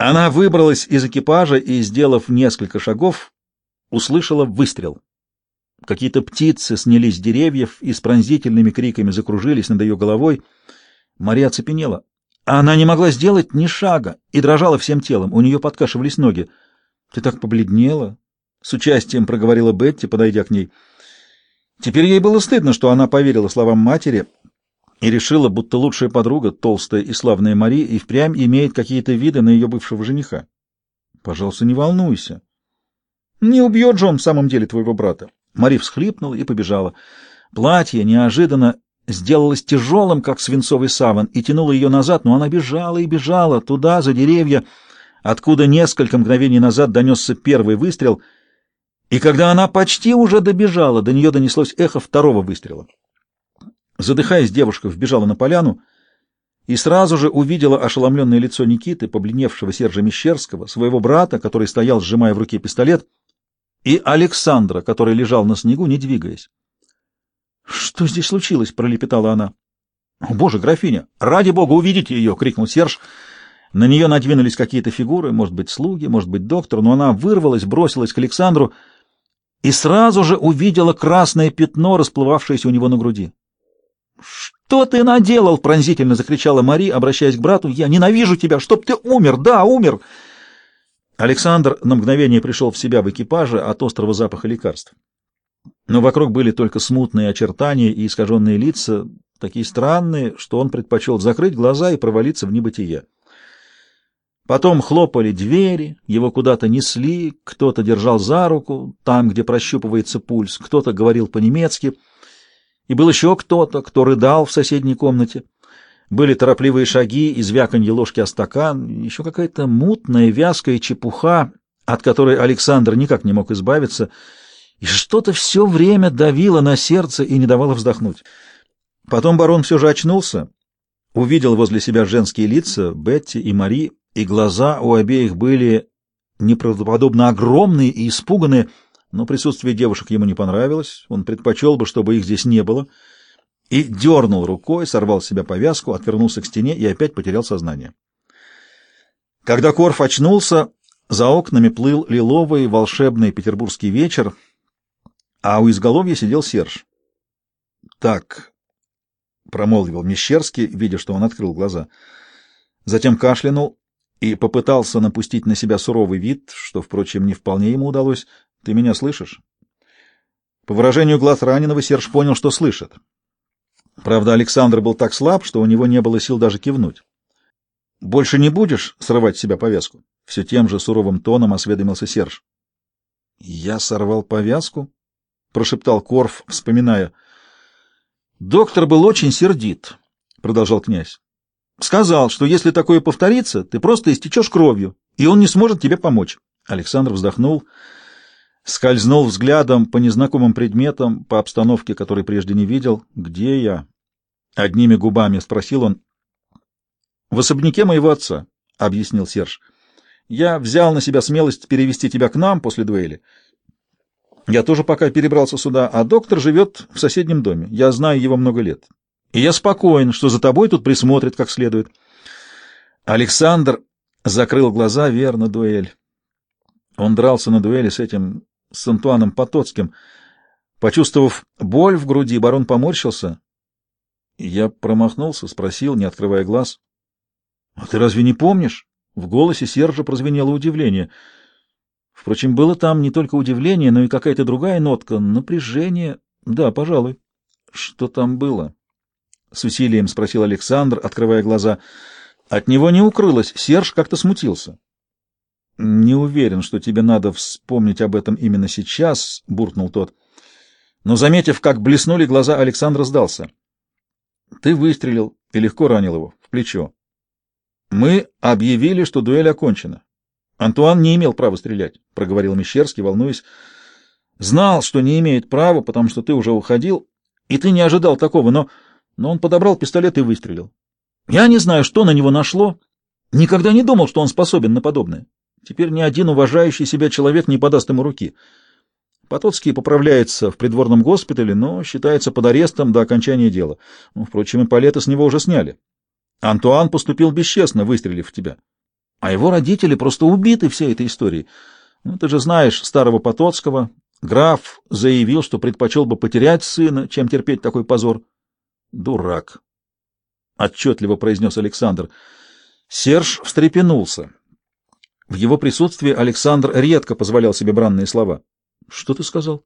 Она выбралась из экипажа и, сделав несколько шагов, услышала выстрел. Какие-то птицы снялись с деревьев и с пронзительными криками закружились над ее головой. Мария оцепенела. Она не могла сделать ни шага и дрожала всем телом. У нее подкашивались ноги. — Ты так побледнела? — с участием проговорила Бетти, подойдя к ней. Теперь ей было стыдно, что она поверила словам матери и решила, будто лучшая подруга, толстая и славная Мари, и впрямь имеет какие-то виды на ее бывшего жениха. — Пожалуйста, не волнуйся. — Не убьет же он в самом деле твоего брата. Мари всхлипнула и побежала. Платье неожиданно сделалось тяжелым, как свинцовый саван, и тянуло ее назад, но она бежала и бежала туда, за деревья, откуда несколько мгновений назад донесся первый выстрел, и когда она почти уже добежала, до нее донеслось эхо второго выстрела. Задыхаясь, девушка вбежала на поляну и сразу же увидела ошеломленное лицо Никиты, побледневшего Сержа Мещерского, своего брата, который стоял, сжимая в руке пистолет, и Александра, который лежал на снегу, не двигаясь. — Что здесь случилось? — пролепетала она. — боже, графиня! Ради бога, увидите ее! — крикнул Серж. На нее надвинулись какие-то фигуры, может быть, слуги, может быть, доктор, но она вырвалась, бросилась к Александру и сразу же увидела красное пятно, расплывавшееся у него на груди. «Что ты наделал?» — пронзительно закричала Мари, обращаясь к брату. «Я ненавижу тебя! Чтоб ты умер! Да, умер!» Александр на мгновение пришел в себя в экипаже от острого запаха лекарств. Но вокруг были только смутные очертания и искаженные лица, такие странные, что он предпочел закрыть глаза и провалиться в небытие. Потом хлопали двери, его куда-то несли, кто-то держал за руку, там, где прощупывается пульс, кто-то говорил по-немецки, и был еще кто-то, кто рыдал в соседней комнате. Были торопливые шаги и звяканье ложки о стакан, еще какая-то мутная, вязкая чепуха, от которой Александр никак не мог избавиться, и что-то все время давило на сердце и не давало вздохнуть. Потом барон все же очнулся, увидел возле себя женские лица, Бетти и Мари, и глаза у обеих были неправдоподобно огромные и испуганные, но присутствие девушек ему не понравилось, он предпочел бы, чтобы их здесь не было — и дернул рукой, сорвал с себя повязку, отвернулся к стене и опять потерял сознание. Когда Корф очнулся, за окнами плыл лиловый волшебный петербургский вечер, а у изголовья сидел Серж. «Так», — промолвил Мещерский, видя, что он открыл глаза. Затем кашлянул и попытался напустить на себя суровый вид, что, впрочем, не вполне ему удалось. «Ты меня слышишь?» По выражению глаз раненого Серж понял, что слышит. Правда, Александр был так слаб, что у него не было сил даже кивнуть. — Больше не будешь срывать с себя повязку? — все тем же суровым тоном осведомился Серж. — Я сорвал повязку? — прошептал Корф, вспоминая. — Доктор был очень сердит, — продолжал князь. — Сказал, что если такое повторится, ты просто истечешь кровью, и он не сможет тебе помочь. Александр вздохнул, скользнул взглядом по незнакомым предметам, по обстановке, которой прежде не видел. «Где я?» — одними губами спросил он. — В особняке моего отца, — объяснил Серж. — Я взял на себя смелость перевести тебя к нам после дуэли. Я тоже пока перебрался сюда, а доктор живет в соседнем доме. Я знаю его много лет. И я спокоен, что за тобой тут присмотрят как следует. Александр закрыл глаза, верно, дуэль. Он дрался на дуэли с этим, с Антуаном Потоцким. Почувствовав боль в груди, барон поморщился. Я промахнулся, спросил, не открывая глаз. — А ты разве не помнишь? В голосе Сержа прозвенело удивление. Впрочем, было там не только удивление, но и какая-то другая нотка, напряжение. Да, пожалуй. — Что там было? — с усилием спросил Александр, открывая глаза. От него не укрылось, Серж как-то смутился. — Не уверен, что тебе надо вспомнить об этом именно сейчас, — буркнул тот. Но, заметив, как блеснули глаза, Александр сдался. Ты выстрелил и легко ранил его в плечо. Мы объявили, что дуэль окончена. Антуан не имел права стрелять, — проговорил Мещерский, волнуясь. Знал, что не имеет права, потому что ты уже уходил, и ты не ожидал такого, но, но он подобрал пистолет и выстрелил. Я не знаю, что на него нашло. Никогда не думал, что он способен на подобное. Теперь ни один уважающий себя человек не подаст ему руки. Потоцкий поправляется в придворном госпитале, но считается под арестом до окончания дела. Ну, впрочем, и палеты с него уже сняли. Антуан поступил бесчестно, выстрелив в тебя. А его родители просто убиты всей этой историей. Ну, ты же знаешь старого Потоцкого. Граф заявил, что предпочел бы потерять сына, чем терпеть такой позор. Дурак, — отчетливо произнес Александр. Серж встрепенулся. В его присутствии Александр редко позволял себе бранные слова. — Что ты сказал?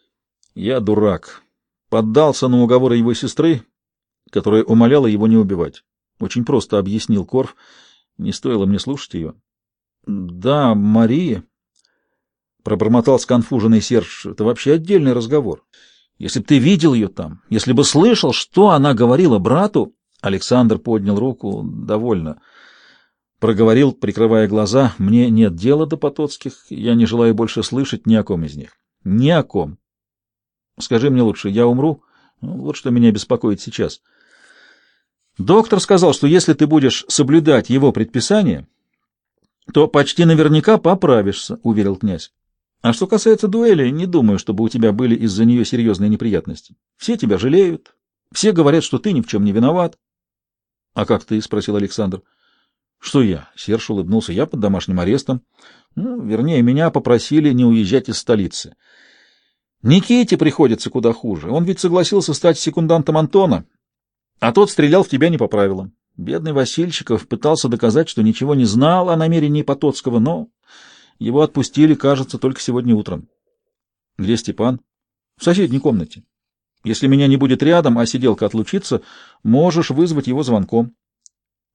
— Я дурак. Поддался на уговоры его сестры, которая умоляла его не убивать. Очень просто объяснил Корф. Не стоило мне слушать ее. — Да, Мария, — пробормотал сконфуженный Серж, — это вообще отдельный разговор. Если бы ты видел ее там, если бы слышал, что она говорила брату... Александр поднял руку. Довольно. Проговорил, прикрывая глаза. Мне нет дела до Потоцких. Я не желаю больше слышать ни о ком из них. Ни о ком. Скажи мне лучше, я умру? Вот что меня беспокоит сейчас. Доктор сказал, что если ты будешь соблюдать его предписания, то почти наверняка поправишься, — уверил князь. А что касается дуэли, не думаю, чтобы у тебя были из-за нее серьезные неприятности. Все тебя жалеют, все говорят, что ты ни в чем не виноват. — А как ты? — спросил Александр. — Что я? — Серж улыбнулся. — Я под домашним арестом. Ну, вернее, меня попросили не уезжать из столицы. Никите приходится куда хуже. Он ведь согласился стать секундантом Антона, а тот стрелял в тебя не по правилам. Бедный Васильчиков пытался доказать, что ничего не знал о намерении Потоцкого, но его отпустили, кажется, только сегодня утром. Где Степан? В соседней комнате. Если меня не будет рядом, а сиделка отлучится, можешь вызвать его звонком.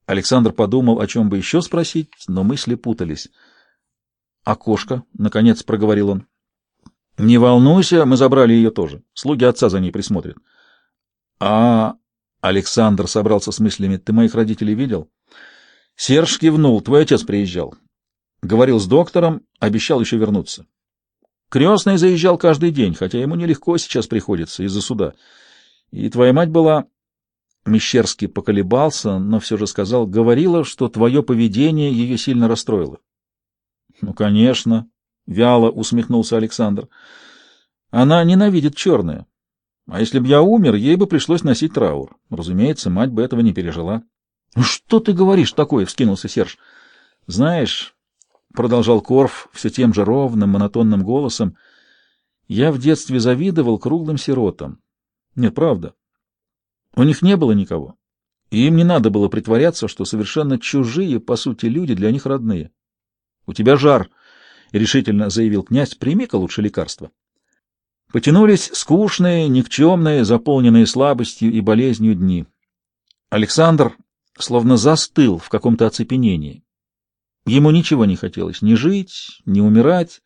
Александр подумал, о чем бы еще спросить, но мысли путались. — Окошко, — наконец проговорил он. — Не волнуйся, мы забрали ее тоже. Слуги отца за ней присмотрят. — А... — Александр собрался с мыслями. — Ты моих родителей видел? Серж кивнул. Твой отец приезжал. Говорил с доктором, обещал еще вернуться. Крестный заезжал каждый день, хотя ему нелегко сейчас приходится из-за суда. И твоя мать была... Мещерский поколебался, но все же сказал, говорила, что твое поведение ее сильно расстроило. — Ну, конечно, — вяло усмехнулся Александр. — Она ненавидит черное. А если бы я умер, ей бы пришлось носить траур. Разумеется, мать бы этого не пережила. — Ну, что ты говоришь такое? — вскинулся Серж. — Знаешь, продолжал Корф все тем же ровным, монотонным голосом, я в детстве завидовал круглым сиротам. Нет, правда. У них не было никого. И им не надо было притворяться, что совершенно чужие, по сути, люди для них родные. — У тебя жар, — решительно заявил князь, — прими-ка лучше лекарство. Потянулись скучные, никчемные, заполненные слабостью и болезнью дни. Александр словно застыл в каком-то оцепенении. Ему ничего не хотелось, ни жить, ни умирать.